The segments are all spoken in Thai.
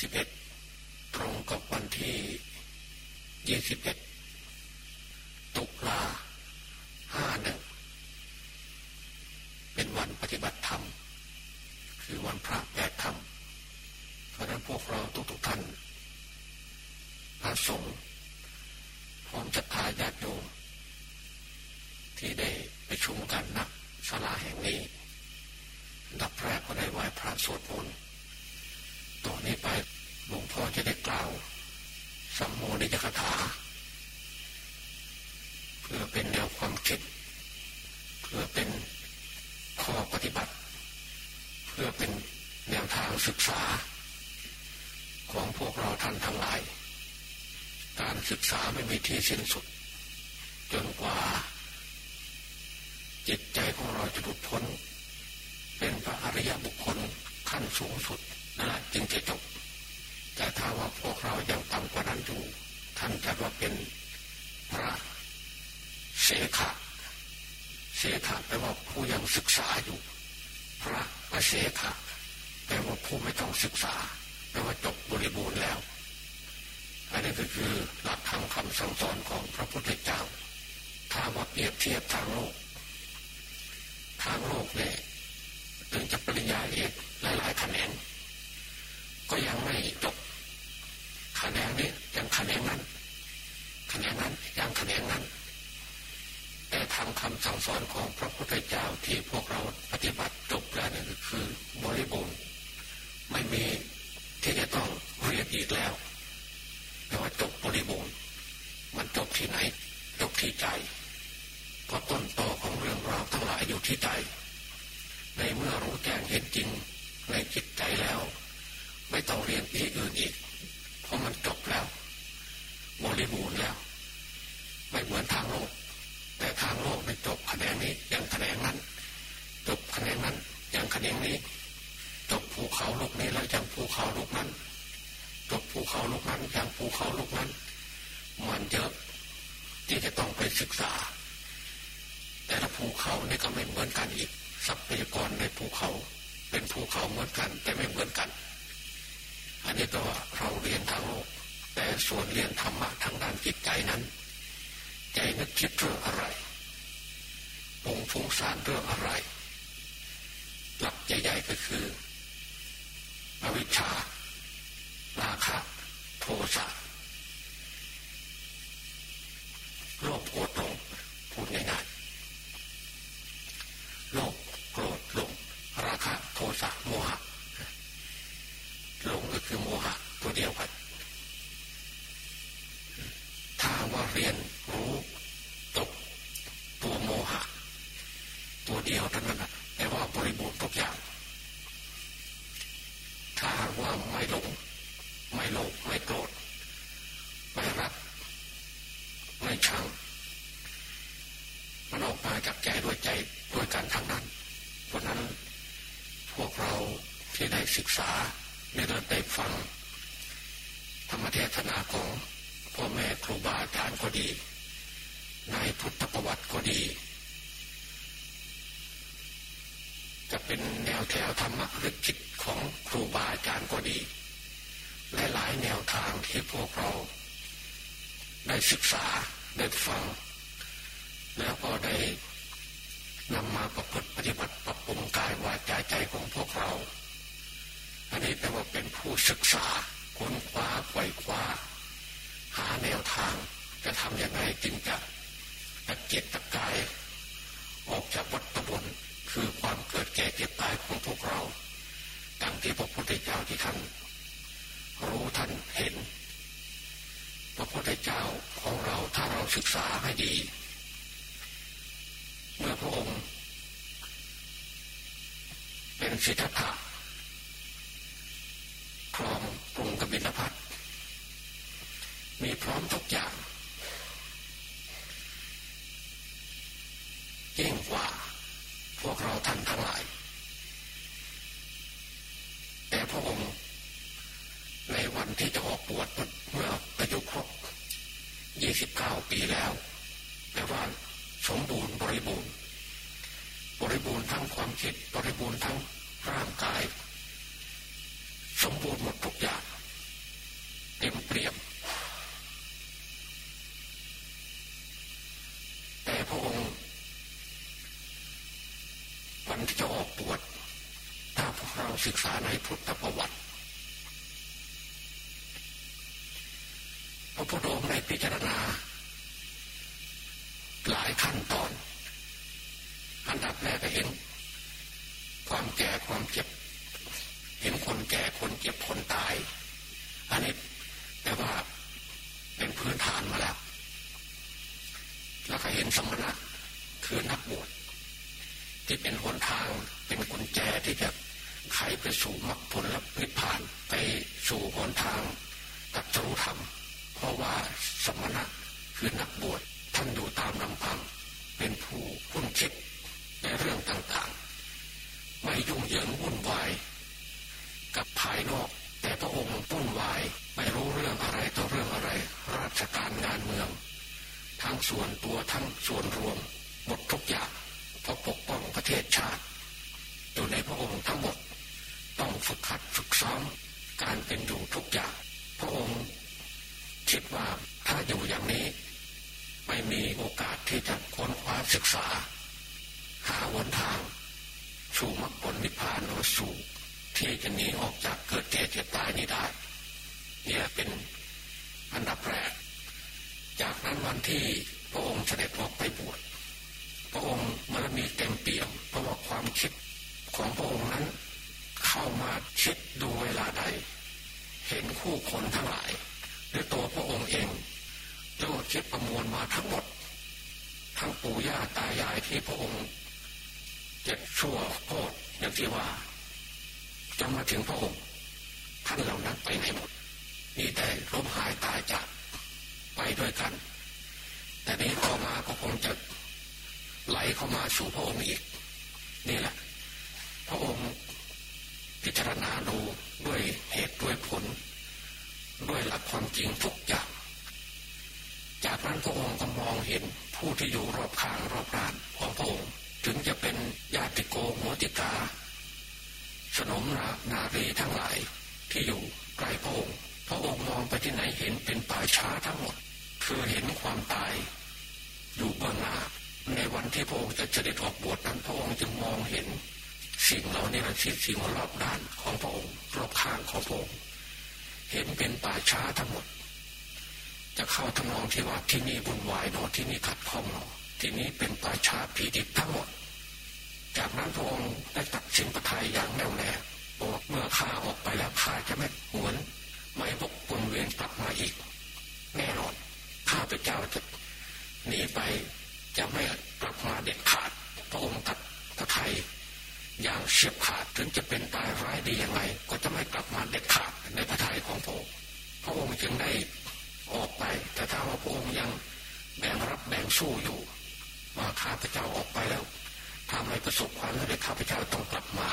สิบเอ็ดตรงกับวันที่ยี่สิบเอ็ดตุลาห้าหนึ่งเป็นวันปฏิบัติธรรม คือวันพระแปดธรรมเพราะนั้นพวกเราทุกๆท่านพระสงฆ์พร้อมจัตตาญาติโยมที่ได้ไปชุมกันนักศาลาแห่งนี้ ดับแรกก็ได้ไหว้พระสวดมนต์ต่อนนี้ไปหลวงพ่อจะได้กล่าวสัมโมนิยคถา เพื่อเป็นแนวความคิด เพื่อเป็นข้อปฏิบัติ เพื่อเป็นแนวทางศึกษา ของพวกเราท่านทั้งหลาย การศึก ษาไม่มีที่สิ้นสุด จนกว่า จิตใจของเราจะหลุดพ้น เป็นพระอริยบุคคลขั้นสูงสุดนั่นแหละจึงจะจบ แต่ถ้าว่าพวกเรายังต่ำกว่านั้นอยู่ท่านจัดว่าเป็นพระเสขะเสขะแปลว่าผู้ยังศึกษาอยู่ พระประเสขะแปลว่าผู้ไม่ต้องศึกษาแปลว่าจบบริบูรณ์แล้ว อันนี้ก็คือหลักธรรมคำสั่งสอนของพระพุทธเจ้า ถ้าว่าเปรียบเทียบทางโลก ทางโลกเนี่ยถึงจะปริญญาเอกหลายๆคะแนนก็ยังไม่จบคะแนนนี้ยังคะแนนนั้นคะแนนนั้นยังคะแนนนั้น แต่ทำคำสั่งสอนของพระพุทธเจ้าที่พวกเราปฏิบัติจบแล้วนี่คือบริบูรณ์ไม่มีที่จะต้องเรียนอีกแล้ว แต่ว่าจบบริบูรณ์มันจบที่ไหนจบที่ใจเพราะต้นตอของเรื่องราวทั้งหลายอยู่ที่ใจ ในเมื่อรู้แจ้งเห็นจริงในจิตใจแล้ว ไม่ต้องเรียนอีกอื่นอีก เพราะมันจบแล้ว บริบูรณ์แล้ว ไม่เหมือนทางโลก แต่ทางโลกไม่จบคะแนนนี้ยังคะแนนนั้น จบคะแนนนั้นยังคะแนนนี้ จบภูเขาลูกนี้แล้วยังภูเขาลูกนั้น จบภูเขาลูกนั้นยังภูเขาลูกนั้น มันเยอะที่จะต้องไปศึกษา แต่ละภูเขานี่ก็ไม่เหมือนกันอีกทรัพยากรในภูเขา เป็นภูเขาเหมือนกันแต่ไม่เหมือนกัน อันนี้แปลว่าเราเรียนทางโลก แต่ส่วนเรียนธรรมะทางด้านจิตใจนั้น ใจนึกคิดเรื่องอะไรปงฟุ้งซ่านเรื่องอะไรหลักใหญ่ๆก็คืออวิชชา ราคะโทสะโลภโกรธหลงพูดง่ายๆโลภโกรธหลงราคะโทสะโมหะหลงก็คือโมหะตัวเดียวกันถ้าว่าเรียนรู้จบตัวโมหะ ตัวเดียวเท่านั้นแต่ว่าบริบูรณ์ทุกอย่าง ถ้าว่าไม่หลง ไม่โลภไม่โกรธไม่รัก ไม่ชังมันออกมาจากใจด้วยใจด้วยกันทั้งนั้น เพราะนั้นพวกเราที่ได้ศึกษาได้ได้ฟัง ธรรมเทศนาของพ่อแม่ครูบาอาจารย์ก็ดี ในพุทธประวัติก็ดี จะเป็นแนวแถวธรรมะหรือจิตของครูบาอาจารย์ก็ดีและหลายแนวทางที่พวกเราได้ศึกษา ได้ฟัง แล้วก็ได้นำมาประพฤติปฏิบัติปรับปรุงกายวาจาใจของพวกเรา อันนี้แปลว่าเป็นผู้ศึกษาค้นคว้าไขว่คว้า หาแนวทางจะทำยังไงจึงจะตะเกียกตะกาย ออกจากวัฏฏนคือความเกิดแก่เจ็บตายของพวกเรา ดังที่พระพุทธเจ้าที่ท่านรู้ท่านเห็น พระพุทธเจ้าของเราถ้าเรา ศึกษาให้ดี เมื่อพระองค์เป็นสิทธัตถะครองกรุงกบิลพัทมีพร้อมทุกอย่างยิ่งกว่าพวกเราท่านทั้งหลาย แต่พระองค์ในวันที่จะออกบวชเมื่ออายุครบ29 ปีแล้วแปลว่าสมบูรณ์บริบูรณ์ บริบูรณ์ทั้งความคิดบริบูรณ์ทั้งร่างกาย สมบูรณ์หมดทุกอย่าง อกบวชถ้าพวกเรา ศึกษาในพุทธประวัติ พระพุทธองค์ได้พิจารณา หลายขั้นตอน อันดับแรกก็เห็น ความแก่ความเจ็บ เห็นคนแก่คนเจ็บคนตาย อันนี้แต่ว่าเป็นพื้นฐานมาแล้ว แล้วก็เห็นสมณะคือนักบวชที่เป็นหนทางเป็นกุญแจที่จะ ไขไปสู่มรรคผลและนิพพานไปสู่หนทางตัดสู้ธรรม เพราะว่าสมณะคือนักบวชท่านอยู่ตามลำพัง เป็นผู้คุ้นคิดในเรื่องต่างๆ ไม่ยุ่งเหยิงวุ่นวาย กับภายนอก แต่พระองค์วุ่นวายไม่รู้เรื่องอะไรต่อเรื่องอะไร ราชการงานเมือง ทั้งส่วนตัวทั้งส่วนรวมหมดทุกอย่างเพราะปกป้องประเทศชาติ อยู่ในพระองค์ทั้งหมด ต้องฝึกขัดฝึกซ้อมการเป็นอยู่ทุกอย่างพระองค์คิดว่าถ้าอยู่อย่างนี้ ไม่มีโอกาสที่จะค้นคว้าศึกษา หาวันทาง สู่มรรคผลนิพพานหรือสู่ที่จะหนีออกจากเกิดแก่เจ็บตายนี้ได้เนี่ยเป็นอันดับแรก จากนั้นวันที่พระองค์เสด็จออกไปบวชพระองค์มรมีเต็มเปี่ยมเพราะว่าความคิดของพระองค์นั้น เข้ามาคิดดูเวลาใด เห็นคู่คนทั้งหลายหรือตัวพระองค์เองโลดคิดประมวลมาทั้งหมด ทั้งปู่ย่าตายายที่พระองค์เจ็บชั่วโคตรอย่างที่ว่าจนมาถึงพระองค์ท่านเหล่านั้นไปไหนหมดมีแต่ล้มหายตายจากไปด้วยกัน แต่นี้ต่อมาก็คงจะไหลเข้ามาสู่พระองค์อีก นี่แหละ พระองค์ พิจารณาดูด้วยเหตุด้วยผล ด้วยหลักความจริงทุกอย่าง จากนั้นพระองค์ก็มองเห็นผู้ที่อยู่รอบข้างรอบด้านของพระองค์ถึงจะเป็นญาติโกโมติกาสนมนานารีทั้งหลายที่อยู่ใกล้พระองค์พระองค์มองไปที่ไหนเห็นเป็นป่าช้าทั้งหมด คือเห็นความตาย อยู่เบื้องหน้าในวันที่พระองค์จะเสด็จออกบวชนั้นพระองค์จึงมองเห็น สิ่งเหล่านี้นะสิ่งสิ่งรอบด้านของพระองค์รอบข้างของพระองค์เห็นเป็นป่าช้าทั้งหมด จะเข้าทำนองที่ว่าที่นี่บุญวายเนอที่นี่ขัดข้องเนอที่นี้เป็นป่าช้าผีดิบทั้งหมด จากนั้นพระองค์ได้ตัดสินประทายอย่างแน่วแน่บอกเมื่อข้าออกไปแล้วข้าจะไม่หวนไม่บกวนเวียนกลับมาอีก แน่นอนข้าพเจ้าจะหนีไปจะไม่กลับมาเด็ดขาดพระองค์ตัดตะไทย อย่างเฉียบขาดถึงจะเป็นตายร้ายดียังไง ก็จะไม่กลับมาเด็ดขาดในพระทัยของพระองค์พระองค์จึงได้ออกไป แต่ถ้าว่าพระองค์ยังแบ่งรับแบ่งสู้อยู่ว่าข้าพเจ้าออกไปแล้วทำให้ประสบความสำเร็จข้าพเจ้าต้องกลับมา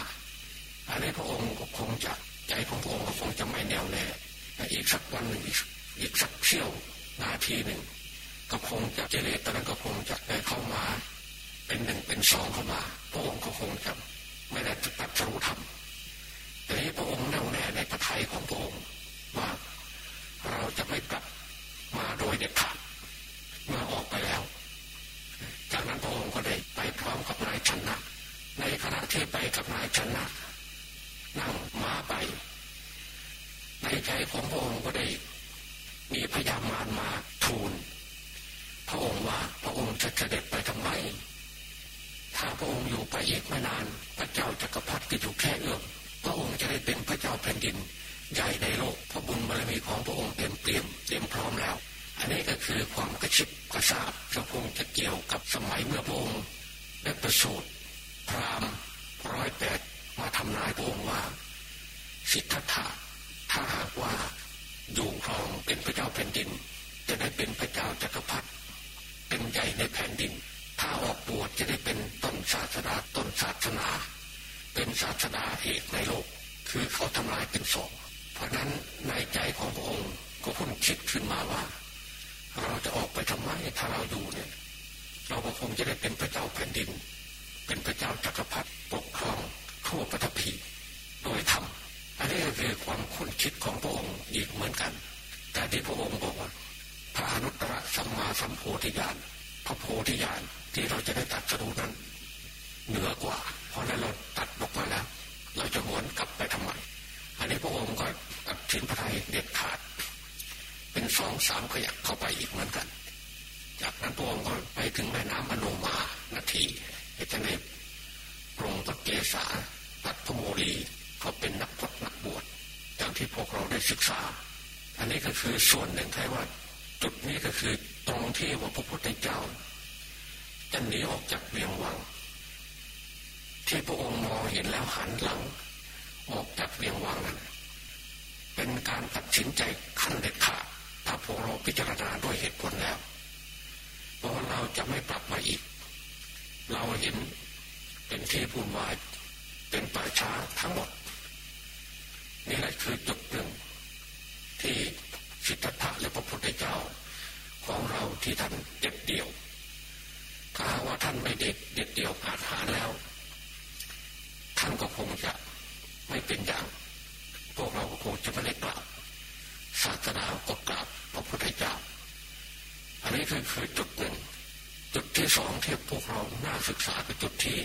อันนี้พระองค์ก็คงจะใจของพระองค์ก็คงจะไม่แน่วแน่อีกสักวันหนึ่งอีกสักเชี่ยวนาทีหนึ่งก็คงจะเจริญตอนนั้นก็คงจะได้เข้ามา เป็นหนึ่งเป็นสองเข้ามา พระองค์ก็คงจะ รู้ธรรมแต่พระองค์แน่วแน่ในพระทัยของพระองค์ว่าเราจะไม่กลับมาโดยเด็ดขาดเมื่อออกไปแล้ว จากนั้นพระองค์ก็ได้ไปพร้อมกับนายชนะ ในขณะที่ไปกับนายชนะ นั่งมาไป ในใจของพระองค์ก็ได้มีพยามารมาทูลพระองค์ว่าพระองค์จะเสด็จไปทำไม ถ้าพระองค์อยู่ไปอีกไม่นาน พระเจ้าจักรพรรดิก็อยู่แค่เอื้อมพระองค์จะได้เป็นพระเจ้าแผ่นดิน ใหญ่ในโลกพระบุญบารมีของพระองค์เต็มเปี่ยมเต็มพร้อมแล้ว อันนี้ก็คือความกระชิบกระซาบพระองค์จะเกี่ยวกับสมัยเมื่อพระองค์ได้ประสูติพรามร้อยแปดมาทำนายพระองค์ว่า สิทธัตถะถ้าหากว่าอยู่ครองเป็นพระเจ้าแผ่นดิน จะได้เป็นพระเจ้าจักรพรรดิเป็นใหญ่ในแผ่นดิน ถ้าออกบวชจะได้เป็นต้นศาสนาต้นศาสนา เป็นศาสนาเอกในโลก คือเขาทำลายเป็นสอง เพราะนั้นในใจของพระ องค์ก็พุ่งคิดขึ้นมาว่า เราจะออกไปทำไมถ้าเราอยู่เนี่ย เราก็คงจะได้เป็นพระเจ้าแผ่นดิน เป็นพระเจ้าจักรพรรดิปกครองทั่วปฐพีโดยธรรมอันนี้ก็คือความคุ้นคิดของพระองค์อีกเหมือนกัน แต่ที่พระองค์บอกว่าพระอนุตตรสัมมาสัมโพธิญาณพระโพธิญาณที่เราจะได้ตัดสู้นั้น เหนือกว่า เพราะนั้นเราตัดบอกมาแล้ว เราจะหวนกลับไปทำไมอันนี้พระองค์ก็ตัดสินพระไทยเด็ดขาด เป็นสองสามขยักเข้าไปอีกเหมือนกัน จากนั้นพระองค์ก็ไปถึงแม่น้ำอโนมานาทีเจะในปรงตะเกียสาตัดพโมรีเขาเป็นนักพจนักบวชอย่างที่พวกเราได้ศึกษา อันนี้ก็คือส่วนหนึ่งใครว่า จุดนี้ก็คือตรงที่ว่าพระพุทธเจ้าจะหนีออกจากเวียงวัง ที่พระองค์มองเห็นแล้วหันหลัง ออกจากเวียงวังนั้นเป็นการตัดสินใจขั้นเด็ดขาด ถ้าพวกเราพิจารณาด้วยเหตุผลแล้วเพราะเราจะไม่ปรับมาอีก เราเห็นเป็นที่พูดวายเป็นป่าช้าทั้งหมดนี่แหละคือจุดหนึ่ง ที่สิทธัตถะและพระพุทธเจ้า ของเราที่ท่านเด็ดเดี่ยวถ้าว่าท่านไม่เด็ดเด็ดเดี่ยวอาหารแล้ว ท่านก็คงจะไม่เป็นอย่าง พวกเราก็คงจะไม่ได้กราบ ศาสนาก็กราบพระพุทธเจ้าอันนี้คือคือจุดหนึ่งจุดที่สองที่พวกเราน่าศึกษาคือจุดที่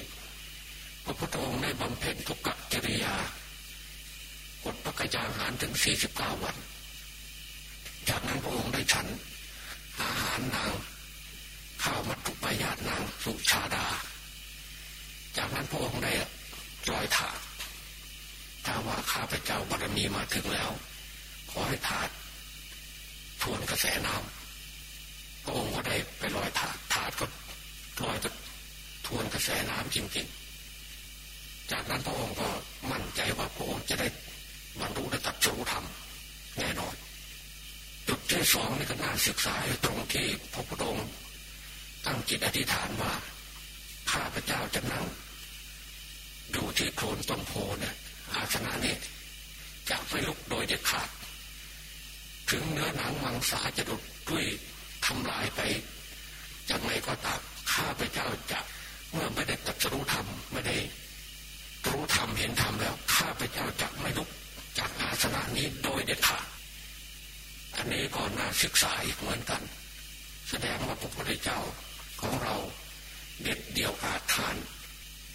พระพุทธองค์ได้บำเพ็ญทุกขจริยากดพระกยาหารถึงสี่สิบเก้าวัน จากนั้นพระองค์ได้ฉัน อาหารนางข้าวมัตุปายาตนางสุชาดา จากนั้นพระองค์ได้ลอยถาถ้าว่าข้าพเจ้าบารมีมาถึงแล้ว ขอให้ถาดทวนกระแสน้ำพระองค์ก็ได้ไปลอยถาดถาดก็ลอยก็ทวนกระแสน้ำจริงๆ จากนั้นพระองค์ก็มั่นใจว่าพระองค์จะได้บรรลุได้ตัดสู้ธรรมแน่นอน จุดที่สองนี่ก็น่าศึกษาตรงที่พระพุทธองค์ตั้งจิตอธิษฐานว่าข้าพเจ้าจะนั่งอยู่ที่โคนต้นโพเนี่ยอาสนะนี้จะไม่ลุกโดยเด็ดขาด ถึงเนื้อหนังมังสาจะดุดด้วยทำลายไปจากไงก็ตามข้าพเจ้าจะเมื่อไม่ได้ตัดสู้ธรรมไม่ได้รู้ธรรมเห็นธรรมแล้วข้าพเจ้าจะไม่ลุกจากอาสนะนี้โดยเด็ดขาดอันนี้ก็น่าศึกษาอีกเหมือนกัน แสดงว่าพระพุทธเจ้าของเราเด็ดเดี่ยวอาถาน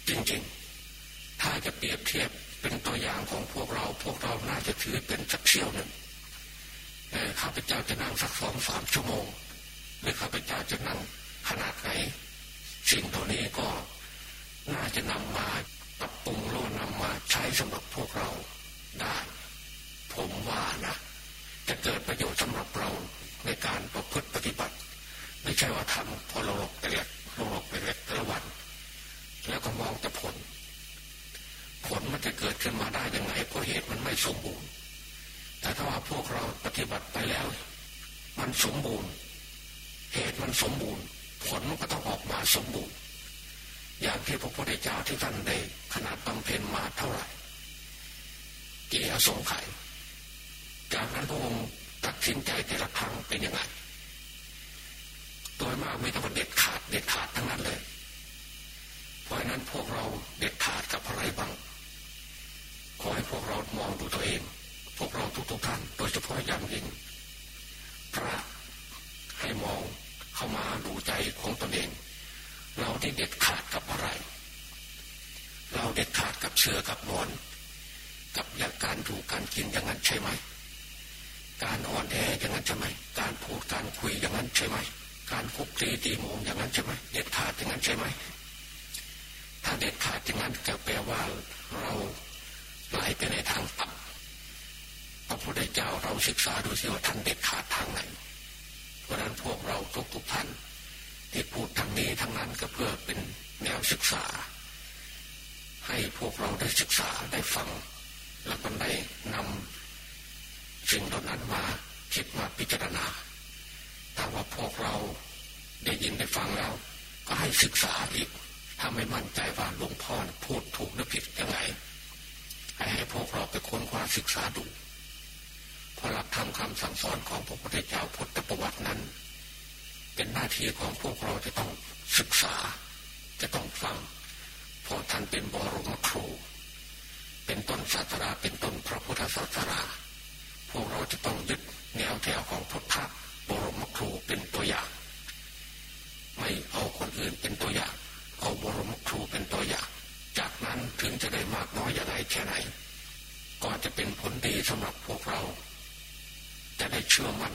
จริงๆ ถ้าจะเปรียบเทียบเป็นตัวอย่างของพวกเราพวกเราน่าจะถือเป็นสักเชี่ยวหนึ่ง ข้าพเจ้าจะนั่งสักสองสามชั่วโมงหรือข้าพเจ้าจะนั่งขนาดไหน สิ่งตัวนี้ก็น่าจะนำมาปรับปรุงโลนำมาใช้สำหรับพวกเราได้ ผมว่านะ จะเกิดประโยชน์สำหรับเราในการประพฤติปฏิบัติ ไม่ใช่ว่าทำพอเราหลกไปเรียกเราหลกไปเรียกแต่ละวัน แล้วก็มองแต่ผล ผลมันจะเกิดขึ้นมาได้ยังไงเพราะเหตุมันไม่สมบูรณ์ แต่ถ้าว่าพวกเราปฏิบัติไปแล้ว มันสมบูรณ์ เหตุมันสมบูรณ์ ผลมันก็ต้องออกมาสมบูรณ์ อย่างที่พระพุทธเจ้าที่ท่านได้ขนาดบำเพ็ญมาเท่าไหร่กี่อสงไขยจากนั้นพระองค์ตัดสินใจแต่ละครั้งเป็นยังไงโดยมากไม่ต้องเด็ดขาดเด็ดขาดทั้งนั้นเลย เพราะนั้นพวกเราเด็ดขาดกับอะไรบ้าง ขอให้พวกเรามองดูตัวเอง พวกเราทุกๆท่านโดยเฉพาะอย่างยิ่งพระให้มองเข้ามาดูใจของตนเอง เราที่เด็ดขาดกับอะไร เราเด็ดขาดกับเชื้อกับหมอน กับอย่างการดูการกินอย่างนั้นใช่ไหม การอ่อนแออย่างนั้นใช่ไหม การพูดการคุยอย่างนั้นใช่ไหม การคุกคีตีมงอย่างนั้นใช่ไหมเด็ดขาดอย่างนั้นใช่ไหมถ้าเด็ดขาดอย่างนั้นก็แปลว่าเราไหลไปในทางต่ำ พุทธเจ้าเราศึกษาดูสิว่าท่านเด็ดขาดทางไหน เพราะนั้นพวกเราทุกๆท่านที่พูดทางนี้ทางนั้นก็เพื่อเป็นแนวศึกษา ให้พวกเราได้ศึกษาได้ฟัง แล้วก็ได้นำสิ่งเหล่านั้นมาคิดมาพิจารณาถ้าว่าพวกเราได้ยินได้ฟังแล้ว ก็ให้ศึกษาอีกถ้าไม่มั่นใจว่าหลวงพ่อพูดถูกหรือผิดยังไงให้พวกเราไปค้นคว้าศึกษาดู พราะหลักธรรมคำสั่งสอนของพระพุทธเจ้าพุทธประวัตินั้น เป็นหน้าที่ของพวกเราจะต้องศึกษา จะต้องฟังเพราะท่านเป็นบรมครู เป็นต้นศาสนาเป็นต้นพระพุทธศาสนาพวกเราจะต้องยึดแนวแถวของพุทธบรมครูเป็นตัวอย่าง ไม่เอาคนอื่นเป็นตัวอย่าง เอาบรมครูเป็นตัวอย่าง จากนั้นถึงจะได้มากน้อยอย่างไรแค่ไหนก็จะเป็นผลดีสำหรับพวกเรา เชื่อมัน่น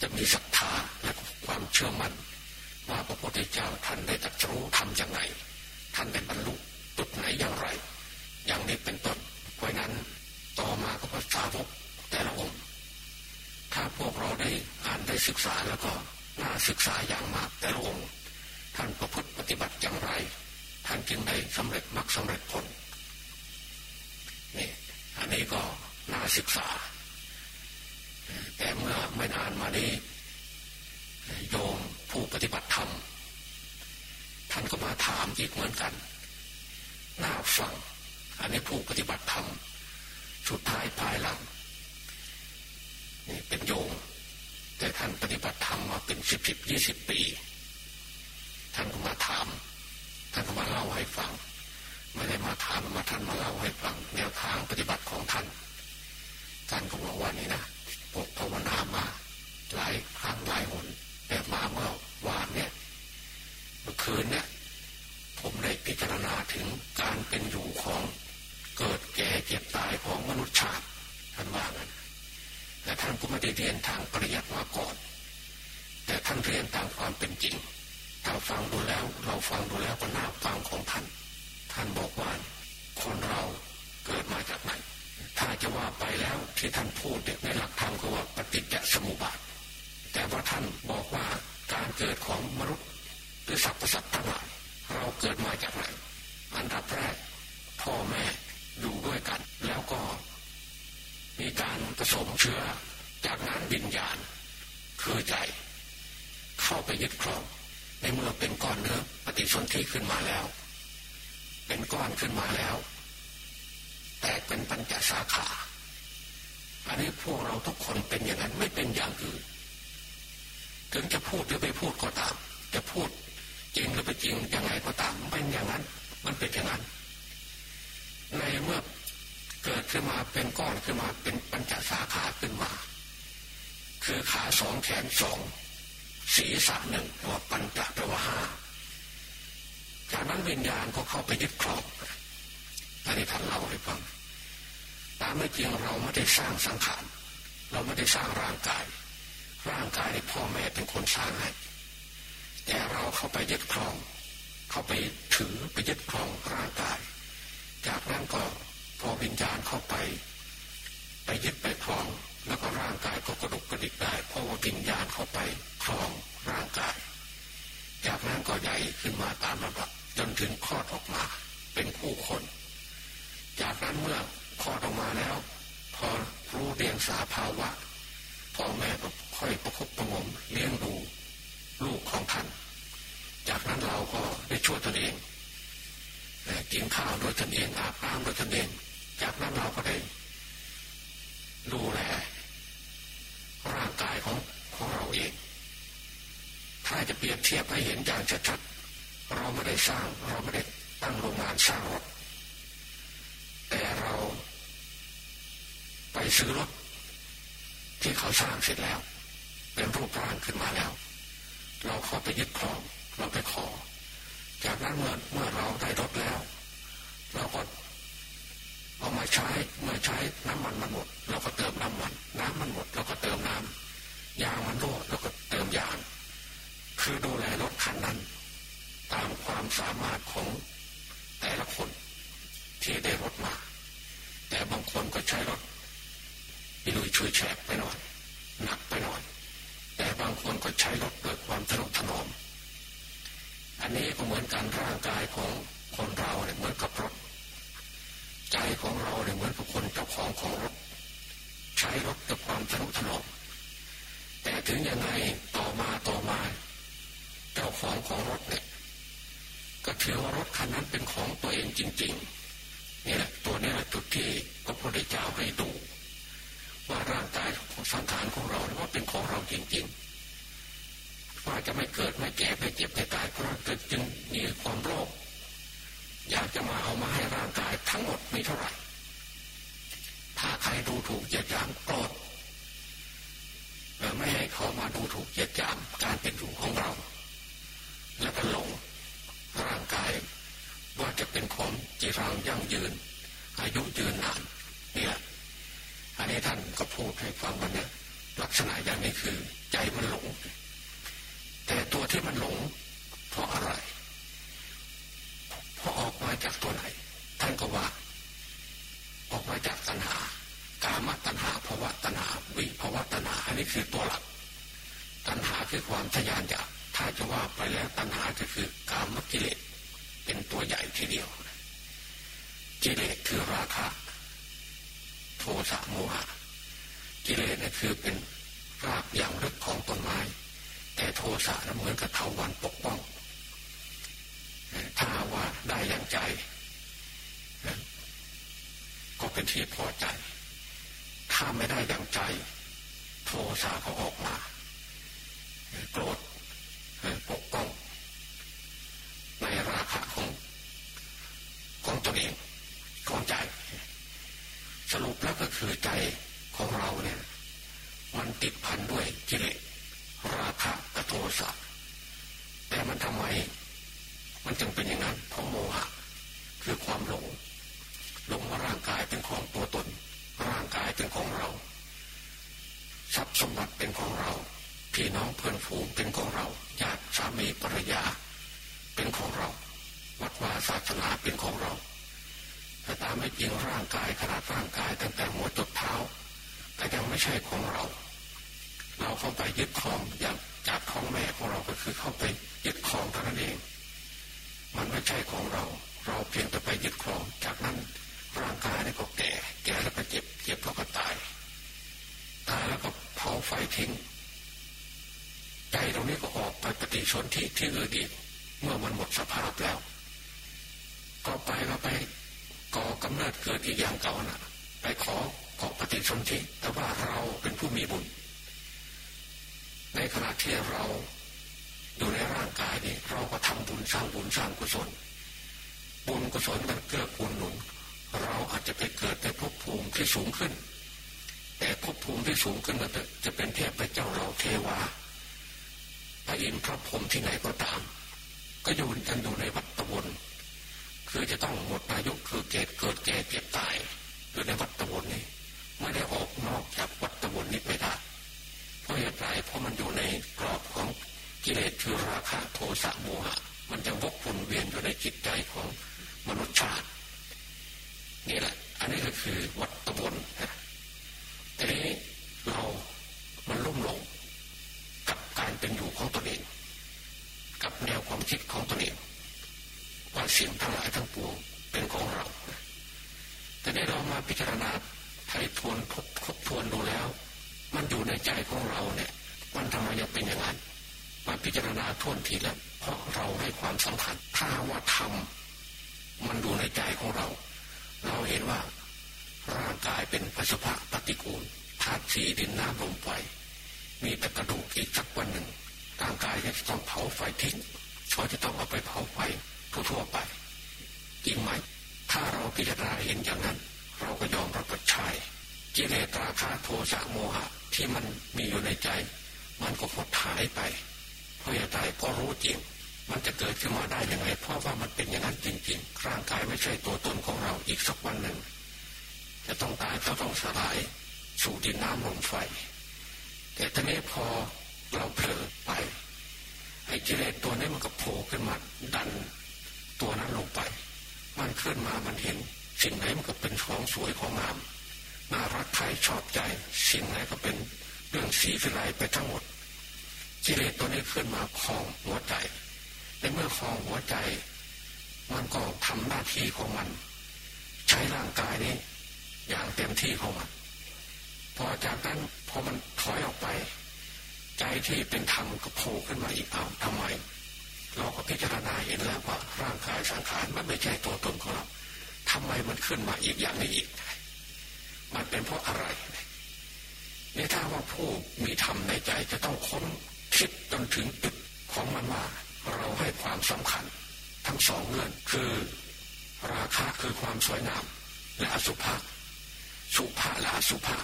จะมีศรัทธาและความเชื่อมัน่นว่าพระพุทธเจ้าท่านได้ตรัสรู้ทำอย่างไร ท่านได้บรรลุจุดไหนอย่างไร อย่างนี้เป็นต้นเพราะนั้นต่อมาก็พระสาวกแต่ละองค์ถ้าพวกเราได้อ่านได้ศึกษาแล้วก็น่าศึกษาอย่างมากแต่ละองค์ท่านประพฤติปฏิบัติอย่างไร ท่านจึงได้สำเร็จมรรคสาเร็จผลนี่อันนี้ก็น่าศึกษา แต่เมื่อไม่นานมานี้โยมผู้ปฏิบัติธรรมท่านก็มาถามอีกเหมือนกันน่าฟัง อันนี้ผู้ปฏิบัติธรรมสุดท้ายภายหลังนี่เป็นโยมแต่ท่านปฏิบัติธรรมมาเป็นสิบสิบยี่สิบปี ท่านก็มาถาม ท่านก็มาเล่าให้ฟังไม่ได้มาถามมาท่านมาเล่าให้ฟังแนวทางปฏิบัติของท่านท่านก็บอกว่านี่นะ ปกภาวนามาหลายครั้งหลายหนแต่มาเมื่อวานเนี่ยเมื่อคืนเนี่ยผมได้พิจารณาถึงการเป็นอยู่ของเกิดแก่เจ็บตายของมนุษย์ชาติท่านว่างั้นแต่ท่านก็ไม่ได้เรียนทางปริยัติมาก่อน แต่ท่านเรียนตามความเป็นจริงถ้าฟังดูแล้วเราฟังดูแล้วก็น่าฟังของท่าน ท่านบอกว่าคนเราเกิดมาจากไหน ถ้าจะว่าไปแล้วที่ท่านพูดในหลักธรรมก็ว่าปฏิจจสมุปบาท แต่ว่าท่านบอกว่าการเกิดของมนุษย์หรือสรรพสัตว์ทั้งหลายเราเกิดมาจากไหนอันดับแรกพ่อแม่อยู่ด้วยกัน แล้วก็ มีการผสมเชื้อจากนั้นวิญญาณ คือใจ เข้าไปยึดครองในเมื่อเป็นก้อนเนื้อปฏิสนธิขึ้นมาแล้ว เป็นก้อนขึ้นมาแล้ว แตกเป็นปัญจสาขา อันนี้พวกเราทุกคนเป็นอย่างนั้นไม่เป็นอย่างอื่น ถึงจะพูดหรือไม่พูดก็ตาม จะพูดจริงหรือไม่จริงยังไงก็ตามเป็นอย่างนั้น มันเป็นอย่างนั้น ในเมื่อเกิดขึ้นมาเป็นก้อนขึ้นมาเป็นปัญจสาขาขึ้นมา คือขาสองแขนสองศีรษะหนึ่งว่าปัญจแปลว่าห้าจากนั้นวิญญาณก็เข้าไปยึดครองอันนี้ท่านเล่าให้ฟัง ตามไม่จริงเราไม่ได้สร้างสังขารเราไม่ได้สร้างร่างกาย ร่างกายพ่อแม่เป็นคนสร้างให้แต่เราเข้าไปยึดครอง เข้าไปถือไปยึดครองร่างกาย จากนั้นก็พอวิญญาณเข้าไป ไปยึดไปครอง แล้วก็ร่างกายก็กระดุกกระดิกได้เพราะว่าวิญญาณเข้าไปครองร่างกาย จากนั้นก็ใหญ่ขึ้นมาตามระดับจนถึงคลอดออกมา เป็นผู้คน จากนั้นเมื่อ คลอดออกมาแล้ว พอรู้เรียงสาภาวะพ่อแม่ก็ค่อยประคบประงมเลี้ยงดูลูกของท่าน จากนั้นเราก็ได้ช่วยตนเองกินข้าวโดยตนเองอาบน้ำโดยตนเอง จากนั้นเราก็ได้ดูแลร่างกายของของเราเอง ถ้าจะเปรียบเทียบให้เห็นอย่างชัดๆเราไม่ได้สร้างเราไม่ได้ตั้งโรงงานสร้างรถ แต่เรา ไปซื้อรถที่เขาสร้างเสร็จแล้ว เป็นรูปร่างขึ้นมาแล้ว เราเข้าไปยึดครองเราไปขอ จากนั้นเมื่อเมื่อเราได้รถแล้ว เราก็เอามาใช้เมื่อใช้น้ำมันมันหมดเราก็เติมน้ำมัน น้ำมันหมดเราก็เติมน้ำยางมันรั่วเราก็เติมยาง คือดูแลรถคันนั้น ตามความสามารถของแต่ละคนที่ได้รถมา แต่บางคนก็ใช้รถ มีลุยช่วยแฉกไปหน่อยหนักไปหน่อยแต่บางคนก็ใช้รถด้วยความทนุถนอม อันนี้ก็เหมือนการร่างกายของคนเราเนี่ยเหมือนกับรถ ใจของเราเนี่ยเหมือนกับคนเจ้าของของรถ ใช้รถด้วยความสนุถนอม แต่ถึงยังไงต่อมาต่อมา เจ้าของของรถเนี่ยก็ถือว่ารถคันนั้นเป็นของตัวเองจริงๆนี่แหละตัวนี้แหละจุดที่พระพุทธเจ้าให้ดู ว่าร่างกายของสังขารของ เป็นของเราจริงๆว่าจะไม่เกิดไม่แก่ไม่เจ็บไม่ตายเพราะเกิดจึงมีความโลภอยากจะมาเอามาให้ร่างกายทั้งหมดไม่เท่าไหร่ถ้าใครดูถูกเจียดจามโกรธไม่ให้เขามาดูถูกเจียดจามการเป็นอยู่ของเรา แล้วก็หลงร่างกาย ว่าจะเป็นของจีรังยั่งยืน อายุยืนนานนี่แหละอันนี้ท่านก็พูดให้ฟังวันนี้ ลักษณะอย่างนี้คือใจมันหลง แต่ตัวที่มันหลง เพราะอะไรเพราะออกมาจากตัวไหน ท่านก็ว่า ออกมาจากตัณหากามตัณหาภาวะตัณหาวิภาวะตัณหาอันนี้คือตัวหลัก ตัณหาคือความทยานอยากถ้าจะว่าไปแล้วตัณหาก็คือกามกิเลสเป็นตัวใหญ่ทีเดียวกิเลสคือราคะ โทสะโมหะกิเลส นี่คือเป็นรากอย่างลึกของต้นไม้ แต่โทสะนั้นเหมือนกับเทาวันปกป้อง ถ้าว่าได้อย่างใจ ก็เป็นที่พอใจ ถ้าไม่ได้อย่างใจ โทสะก็ออกมา โกรธปกป้อง ในราคะของของตนเองของใจ สรุปแล้วก็คือใจของเราเนี่ย มันติดพันด้วยกิเลสราคะกับโทสะแต่มันทำไม มันจึงเป็นอย่างนั้นเพราะโมหะ คือความหลงหลงว่าร่างกายเป็นของตัวตน ร่างกายเป็นของเราทรัพย์สมบัติเป็นของเราพี่น้องเพื่อนฝูงเป็นของเราญาติสามีภรรยา เป็นของเรา วัดวาศาสนาเป็นของเราแต่ตามไม่จริงร่างกายขนาดร่างกายตั้งแต่หัวจดเท้า แต่ยังไม่ใช่ของเรา เราเข้าไปยึดครองอย่างจากท้องแม่ของเราก็คือเข้าไปยึดครองเท่านั้นเอง มันไม่ใช่ของเรา เราเพียงแต่ไปยึดครอง จากนั้นร่างกายนี่ก็แก่ แก่แล้วก็เจ็บ เจ็บแล้วก็ตาย ตายแล้วก็เผาไฟทิ้งใจตรงนี้ก็ออกไปปฏิสนธิที่อื่นอีกเมื่อมันหมดสภาพแล้ว ก็ไปก็ไปก่อกำเนิดเกิดอีกอย่างเก่านะ่ะ ไปขอขอปฏิสนธิแต่ว่าเราเป็นผู้มีบุญ ในขณะที่เราอยู่ในร่างกายนี้เราก็ทำบุญสร้างบุญสร้างกุศล บุญกุศลมันเกื้อกูลหนุน เราอาจจะไปเกิดในภพภูมิที่สูงขึ้น แต่ภพภูมิที่สูงขึ้นมันจะเป็นเทพเจ้าเราเทวาพระอินทร์พระพรหมที่ไหนก็ตาม ก็อยู่กันอยู่ในวัฏวนคือจะต้องหมดอายุคือเกิดเกิดแก่เจ็บตายอยู่ในวัฏวนนี้ไม่ได้ออกนอกจากวัฏวนนี้ไปได้ เพราะเหตุไรเพราะมันอยู่ในกรอบของกิเลสคือราคะโทสะโมหะ มันจะวกวนเวียนอยู่ในจิตใจของมนุษย์ชาตินี่แหละ อันนี้ก็คือวัฏวนแต่นี้เรามันลุ่มหลงการเป็นอยู่ของตนเอง กับแนวความคิดของตนเองว่าสิ่งทั้งหลายทั้งปวงเป็นของเรา แต่ได้เรามาพิจารณาไถ่ทวนทบทบทวนดูแล้ว มันอยู่ในใจของเราเนี่ย มันทำไมยังเป็นอย่างนั้นมาพิจารณาทวนทีแล้วเพราะเราให้ความสำคัญถ้าว่าทำมันอยู่ในใจของเรา เราเห็นว่าร่างกายเป็นปัสภะปฏิกูลธาตุสีดินน้ำลมไฟมีแต่กระดูกอีกสักวันหนึ่งร่างกายจะต้ องเผาไฟทิ้งเขาจะต้องเอาไปเผาไฟทั่วๆไปจริงไหมถ้าเราพิจารณาเห็นอย่างนั้น เราก็ยอมรับประชัยกิเลสราคะโทสะโมหะ ที่มันมีอยู่ในใจ มันก็หดหายไปเพราะอย่างไรเพราะรู้จริง มันจะเกิดขึ้นมาได้ยังไง เพราะว่ามันเป็นอย่างนั้นจริงๆร่างกายไม่ใช่ตัวตนของเราอีกสักวันหนึ่งจะต้องตายก็ต้องสลายสู่ดินน้ำลมไฟแต่ตอนนี้พอเราเผลอไปไอ้ กิเลสตัวนี้มันก็โผล่ขึ้นมาดันตัวนั้นลงไป มันขึ้นมามันเห็น สิ่งไหนมันก็เป็นของสวยของงามน่ารักใครชอบใจ สิ่งไหนก็เป็นเรื่องสีฟิไลไปทั้งหมด กิเลสตัวนี้ขึ้นมาคลองหัวใจในเมื่อคลองหัวใจ มันก็ทำหน้าที่ของมัน ใช้ร่างกายนี้ อย่างเต็มที่ของมัน พอจากนั้นพอมันถอยออกไป ใจที่เป็นธรรมก็โผล่ขึ้นมาอีกเอาทำไม เราก็พิจารณาเห็นแล้วว่าร่างกายสังขารมันไม่ใช่ตัวตนของเราทำไมมันขึ้นมาอีกอย่างนี้อีก มันเป็นเพราะอะไรนี่ถ้าว่าผู้มีธรรมในใจจะต้องค้นคิดจนถึงจุดของมันว่าเราให้ความสำคัญ ทั้งสองเรื่องคือราคาคือความสวยงามและอสุภะสุภะและอสุภะ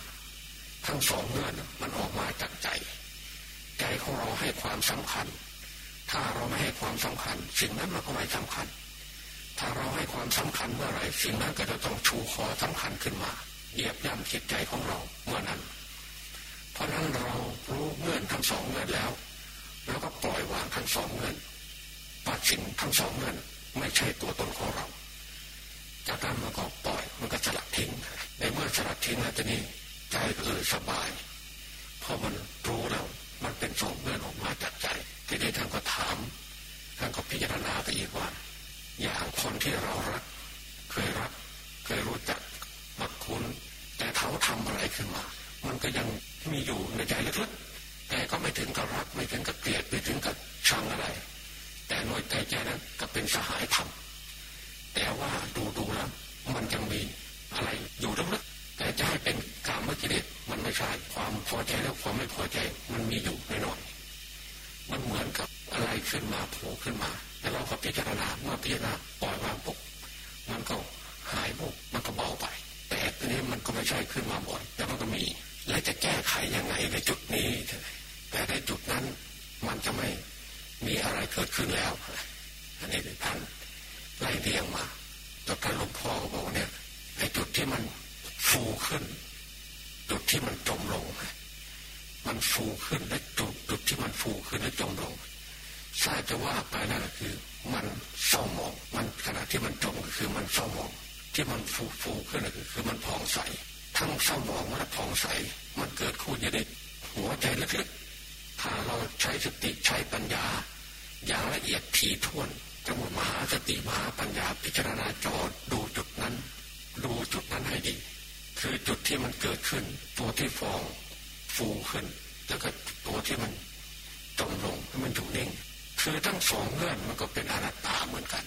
ทั้งสองเงื่อนมันออกมาจากใจ ใจของเราให้ความสำคัญ ถ้าเราไม่ให้ความสำคัญ สิ่งนั้นมันก็ไม่สำคัญ ถ้าเราให้ความสำคัญเมื่อไรสิ่งนั้นก็จะต้องชูคอสำคัญขึ้นมาเหยียบย่ำจิตใจของเราเมื่อนั้น เพราะนั้นเรารู้เงื่อนทั้งสองเงื่อนแล้ว แล้วก็ปล่อยวางทั้งสองเงื่อนปัดสิ่งทั้งสองเงื่อนไม่ใช่ตัวตนของเราจากนั้นมันก็ปล่อยมันก็สลัดทิ้ง ในเมื่อสลัดทิ้งแล้วจะนี่ใจก็เลยสบาย เพราะมันรู้แล้ว มันเป็นสองเงื่อนออกมาจากใจทีนี้ท่านก็ถามท่านก็พิจารณาไปอีกว่า อย่างคนที่เรารัก เคยรัก เคยรู้จักมักคุ้นแต่เขาทำอะไรขึ้นมา มันก็ยังมีอยู่ในใจลึกๆแต่ก็ไม่ถึงกับรักไม่ถึงกับเกลียดไม่ถึงกับชังอะไร แต่หน่วยใจใจนั้นก็เป็นสหายธรรมแต่ว่าดูดูแล้วมันยังมีอะไรอยู่ลึกๆ แต่จะให้เป็นกามกิเลสมันไม่ใช่ความพอใจแล้วความไม่พอใจมันมีอยู่ในหน่อยมันเหมือนกับอะไรขึ้นมาโผล่ขึ้นมา แต่เราก็พิจารณาเมื่อพิจารณาปล่อยวางปุ๊บมันก็หายปุ๊บมันก็เบาไป แต่ทีนี้มันก็ไม่ใช่ขึ้นมาบ่อยแต่มันก็มี และจะแก้ไขยังไงในจุดนี้ แต่ในจุดนั้นมันจะไม่มีอะไรเกิดขึ้นแล้วอันนี้ท่านไล่เรียงมาตอนท่านหลวงพ่อบอกเนี่ยไอ้จุดที่มัน ฟูขึ้น จุดที่มันจมลง มันฟูขึ้นและจุดจุดที่มันฟูขึ้นและจมลงถ้าจะว่าไปนั่นคือ มันเศร้าหมองมันขณะที่มันจมก็คือมันเศร้าหมอง ที่มันฟูฟูขึ้นก็คือมันผ่องใส ทั้งเศร้าหมองและผ่องใส มันเกิดคู่อยู่ในหัวใจลึกๆถ้าเราใช้สติใช้ปัญญา อย่างละเอียดถี่ถ้วนจะมุมหาสติมหาปัญญาพิจารณาจอดูจุดนั้น ดูจุดนั้นให้ดี คือจุดที่มันเกิดขึ้น ตัวที่ฟองฟูขึ้น แล้วก็ตัวที่มันจมลงมันอยู่นิ่ง คือทั้งสองเงื่อนมันก็เป็นอนัตตาเหมือนกัน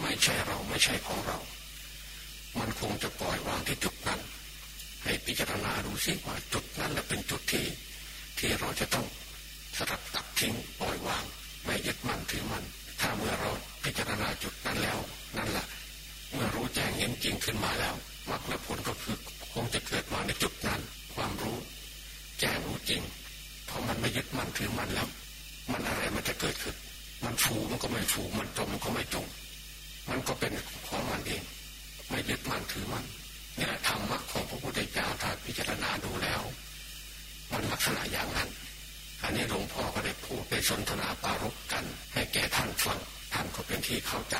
ไม่ใช่เราไม่ใช่ของเรา มันคงจะปล่อยวางที่จุดนั้น ให้พิจารณาดูซิว่าจุดนั้นแหละเป็นจุดที่ที่เราจะต้องสลัดตัดทิ้งปล่อยวาง ไม่ยึดมั่นถือมั่นถ้าเมื่อเราพิจารณาจุดนั้นแล้ว นั่นแหละเมื่อรู้แจ้งเห็นจริงขึ้นมาแล้วมรรคและผลก็คือคงจะเกิดมาในจุดนั้น ความรู้ แจ้งรู้จริงเพราะมันไม่ ยึดมั่นถือมั่นแล้ว มันอะไรมันจะเกิดขึ้น มันฟูมันก็ไม่ฟูมันจมมันก็ไม่จมมันก็เป็นของมันเอง ไม่ยึดมั่นถือมั่นนี่แหละธรรมะของพระพุทธเจ้าถ้าพิจารณาดูแล้ว มันลักษณะอย่างนั้น อันนี้หลวงพ่อก็ได้พูดไปสนทนาปารกกัน ให้แก่ท่านฟังท่านก็เป็นที่เข้าใจ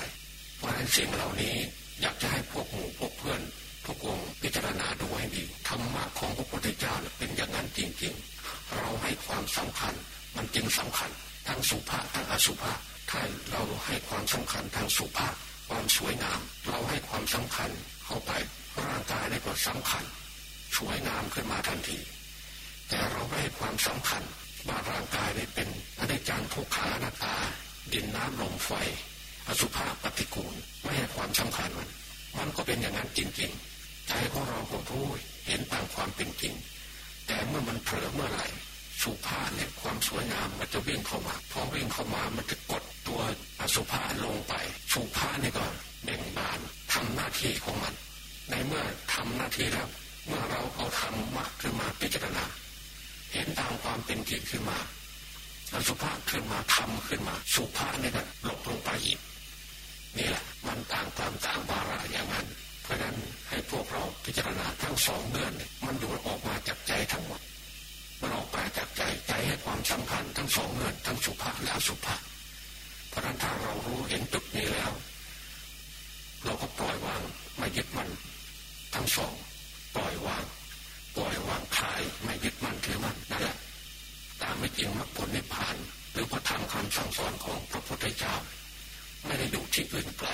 เพราะฉะนั้นสิ่งเหล่านี้อยากจะให้พวกหมู่พวกเพื่อนทุกองพิจารณาดูให้ดีธรรมะของพระพุทธเจ้าเป็นอย่างนั้นจริง ๆ เราให้ความสำคัญ มันจึงสำคัญทั้งสุภาพทั้งอสุภาพถ้าเราให้ความสำคัญทางสุภาพความสวยงาม เราให้ความสำคัญเข้าไปร่างกายในก็สำคัญ สวยงามขึ้นมาทันที แต่เราไม่ให้ความสำคัญว่าร่างกายนี่เป็นอนิจจังทุกขานาตา ดินน้ำลมไฟ อสุภาพปฏิกูลไม่ให้ความสำคัญมัน มันก็เป็นอย่างนั้นจริงๆใจของเราก็รู้เห็นตามความเป็นจริง แต่เมื่อมันเผลอเมื่อไหร่สุภาเนี่ยความสวยงามมันจะวิ่งเข้ามา พอวิ่งเข้ามามันจะกดตัวอสุภาลงไปสุภาเนี่ยก็เบ่งบานทำหน้าที่ของมัน ในเมื่อทำหน้าที่แล้ว เมื่อเราเอาธรรมะขึ้นมาพิจารณา เห็นตามความเป็นจริงขึ้นมาอสุภาขึ้นมาทำขึ้นมาสุภาเนี่ยก็หลบลงไปอีกนี่แหละมันต่างความต่างบาระอย่างนั้น เพราะนั้นให้พวกเราพิจารณาทั้งสองเดือนมันอยู่ออกมาจากใจทั้งหมด มันออกมาจากใจใจให้ความสำคัญทั้งสองเงินทั้งสุภาพและอสุภาพเพราะนั้นถ้าเรารู้เห็นจุดนี้แล้ว เราก็ปล่อยวางไม่ยึดมันทั้งสองปล่อยวาง ปล่อยวางคลายไม่ยึดมันถือมันนั่นแหละตามไม่จริงมรรคผลนิพพาน หรือพระธรรมคำสั่งสอนของพระพุทธเจ้า ไม่ได้อยู่ที่อื่นไกล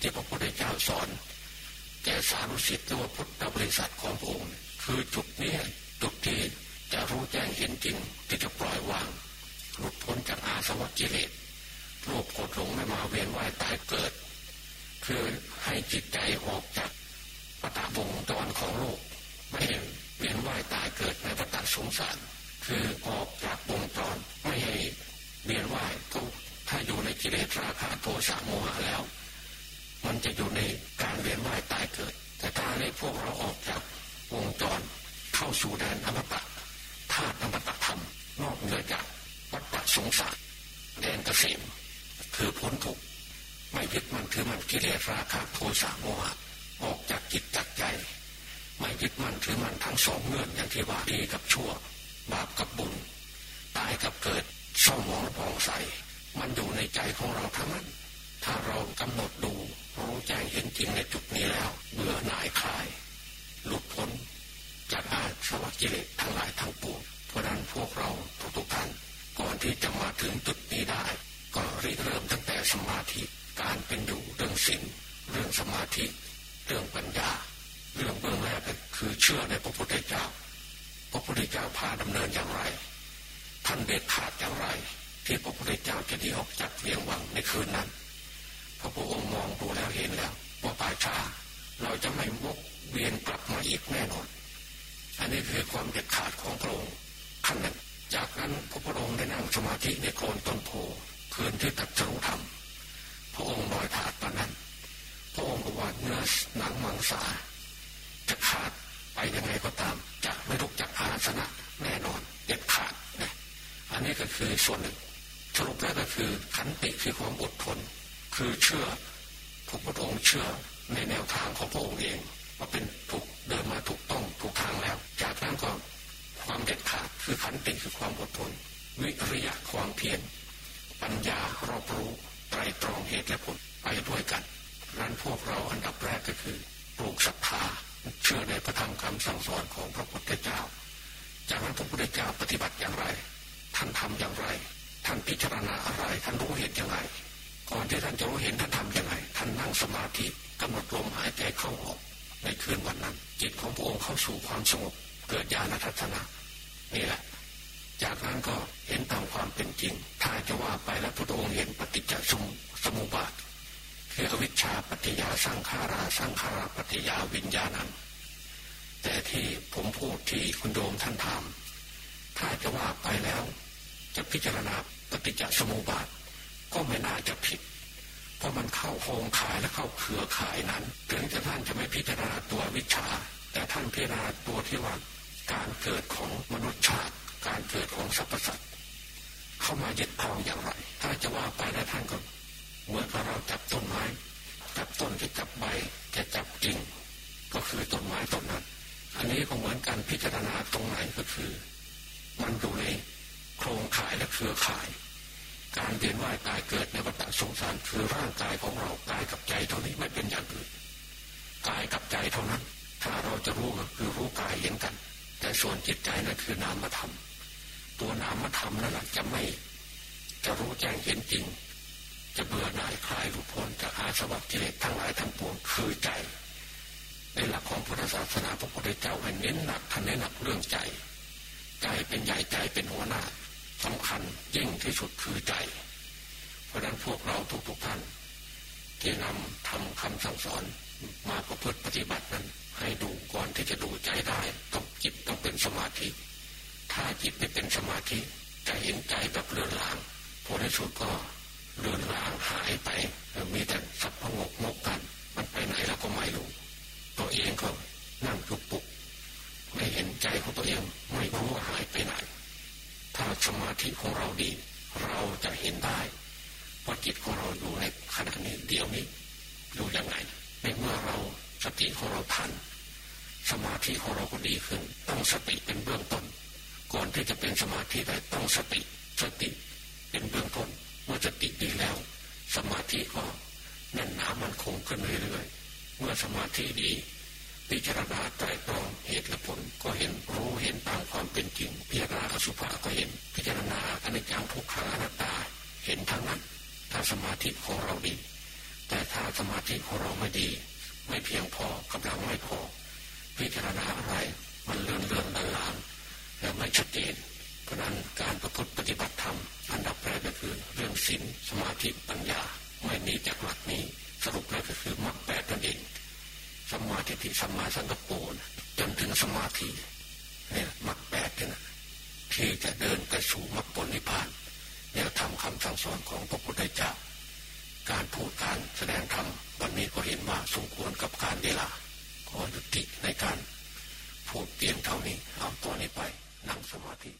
ที่พระพุทธเจ้าสอน แก่สารุสิทธิ์หรือว่าพุทธบริษัทของพระองค์คือจุดนี้จุดที่จะรู้แจ้งเห็นจริงที่จะปล่อยวาง หลุดพ้นจากอาสวะกิเลสโลภกดหลงไม่มาเวียนว่ายตายเกิด คือให้จิตใจออกจากปตะวงตอนของโลกไม่เวียนว่ายตายเกิดในปตะสงสาร คือออกจากวงจรไม่ให้เวียนว่ายก็ถ้าอยู่ในกิเลสราคะโทสะโมหะแล้ว มันจะอยู่ในการเวียนว่ายายเกิดแต่ถ้าในพวกเราออกจากวงจรเข้าสู่แดนอมตะธาตุอมตะธรรมนอกเหนือจากวัฏสงสารแดนเกษมคือพ้นทุกข์ไม่ยึดมั่นถือมั่นกิเลสราคะโทสะโมหะออกจากจิตจากใจ ไม่ยึดมั่นถือมั่นทั้งสองเงื่อนอย่างที่ว่าดีกับชั่ว บาปกับบุญ ตายกับเกิดเศร้าหมองปองใส มันอยู่ในใจของเราทั้งนั้น ถ้าเรากำหนดดู รู้แจ้งเห็นจริงในจุดนี้แล้วเบื่อหน่ายคลาย หลุดพ้นจากอาสวะกิเลสทั้งหลายทั้งปวงเพราะนั้นพวกเราทุกๆท่านก่อนที่จะมาถึงจุดนี้ได้ ก็ริเริ่มตั้งแต่สมาธิการเป็นอยู่เรื่องศีลเรื่องสมาธิ เรื่องปัญญา เรื่องเบื้องแรกคือเชื่อในพระพุทธเจ้าพระพุทธเจ้าพาดำเนินอย่างไร ท่านเด็ดขาดอย่างไร ที่พระพุทธเจ้าจะดีออกจากเวียงวังในคืนนั้น พระพุทธองค์มองดูแล้วเห็นแล้วว่าป่าชาเราจะไม่วกเวียนกลับมาอีกแน่นอน อันนี้คือความเด็ดขาดของพระองค์ขั้นนึ่งจากนั้นพระพุทธองค์ได้นั่งสมาธิในโคนต้นโพคืนที่ตัดจรุธรรม พระองค์ลอยถาดปานนั้น พระองค์บอกว่าเนื้อหนังมังสาจะขาดไปยังไงก็ตามจะไม่ลุกจากอาสนะแน่นอนเด็ดขาดนะอันนี้ก็คือส่วนหนึ่งสรุปแล้วก็คือขันติคือความอดทน คือเชื่อพระพุทธองค์เชื่อในแนวทางของพระองค์เองว่าเป็นถูกเดินมาถูกต้องถูกทางแล้ว จากนั้นก็ความเด็ดขาดคือขันติคือความอดทน วิริยะความเพียรปัญญารอบรู้ไตรตรองเหตุและผลไปด้วยกันนั้นพวกเราอันดับแรกก็คือปลูกศรัทธาเชื่อในพระธรรมคำสั่งสอนของพระพุทธเจ้า จากนั้นพระพุทธเจ้าปฏิบัติอย่างไร ท่านทำอย่างไร ท่านพิจารณาอะไร ท่านรู้เหตุอย่างไร ก่อนที่ท่านจะรู้เห็นท่านทำย่างไรท่านนั่งสมาธิกำหนดลมหายใจเข้าออก ในคืนวันนั้น จิตของพระองค์เข้าสู่ความสงบเกิดญาณทัศนะนี่แหละ จากนั้นก็เห็นตามความเป็นจริง ถ้าจะว่าไปแล้วพระองค์เห็นปฏิจจสมสมุปบาทคืออวิชชาปฏิยาสังขาราสังขาราปฏิยาวิญญาณังแต่ที่ผมพูดที่คุณโยมท่านถามถ้าจะว่าไปแล้ว จะพิจารณาปฏิจจสมุปบาท ก็ไม่น่าจะผิด เพราะมันเข้าโครงข่ายและเข้าเครือข่ายนั้น ถึงจะท่านจะไม่พิจารณาตัววิชา แต่ท่านพิจารณาตัวที่ว่าการเกิดของมนุษย์ชาติ การเกิดของสรรพสัตว์เข้ามายึดครองอย่างไร ถ้าจะว่าไปแล้วท่านก็เหมือนกับเราจับต้นไม้จับต้นจะจับใบจะจับกิ่งก็คือต้นไม้ต้นนั้น อันนี้ก็เหมือนการพิจารณาตรงไหนก็คือ มันอยู่ในโครงข่ายและเครือข่าย การเวียนว่ายตายเกิดในวัฏสงสารคือร่างกายของเรากายกับใจเท่านี้ไม่เป็นอย่างอื่นกายกับใจเท่านั้น ถ้าเราจะรู้ก็คือรู้กายเห็นกัน แต่ส่วนจิตใจนั่นคือนามธรรมตัวนามธรรมนั่นแหละจะไม่ จะรู้แจ้งเห็นจริง จะเบื่อหน่ายคลายหลุดพ้นจากอาสวะกิเลสทั้งหลายทั้งปวงคือใจในหลักของพุทธศาสนาพระพุทธเจ้าให้เน้นหนักท่านเน้นหนักเรื่องใจ ใจเป็นใหญ่ใจเป็นหัวหน้า สำคัญยิ่งที่สุดคือใจ เพราะนั้นพวกเราทุกๆท่านที่นำทำคำสั่งสอนมาประพฤติปฏิบัตินั้น ให้ดูก่อนที่จะดูใจได้ต้องจิตต้องเป็นสมาธิ ถ้าจิตไม่เป็นสมาธิจะเห็นใจแบบเลือนลางผลในสุดก็เลือนลางหายไปมีแต่สับพงกงกกัน มันไปไหนแล้วก็ไม่รู้ตัวเองก็นั่งจุกปุกไม่เห็นใจของตัวเองไม่รู้ว่าหายไปไหน ถ้าสมาธิของเราดี เราจะเห็นได้ว่าจิตของเราอยู่ในขณะนี้เดียวนี้อยู่ยังไงในเมื่อเราสติของเราทัน สมาธิของเราก็ดีขึ้นต้องสติเป็นเบื้องต้น ก่อนที่จะเป็นสมาธิได้ต้องสติสติเป็นเบื้องต้นเมื่อสติดีแล้ว สมาธิก็แน่นหนามันคงขึ้นเรื่อยๆเมื่อสมาธิดี พิจารณาไตรตรองเหตุและผลก็เห็นรู้เห็นตามความเป็นจริง พิจารณาอสุภะก็เห็น พิจารณาอนิจจังทุกขังอนัตตา เห็นทั้งนั้นถ้าสมาธิของเราดี แต่ถ้าสมาธิของเราไม่ดี ไม่เพียงพอกำลังไม่พอ พิจารณาอะไรมันเลื่อนเลื่อนลานลานและไม่ชัดเจนเพราะนั้นการประพฤติปฏิบัติธรรมอันดับแรกก็คือเรื่องศีลสมาธิปัญญาไม่หนีจากหลักนี้สรุปแล้วก็คือมรรคแปดนั่นเอง สมาธิที่สมาสังกปูนจนถึงสมาธิเนี่ยมรรคแปดเนี่ยที่จะเดินไปสู่มรรคผลนิพพานเนี่ยทำคำสั่งสอนของพระพุทธเจ้า การพูดการแสดงธรรมวันนี้ก็เห็นว่าสมควรกับการเวลาขอยุติในการพูดเปลี่ยนเท่านี้เอาตัวนี้ไปนั่งสมาธิ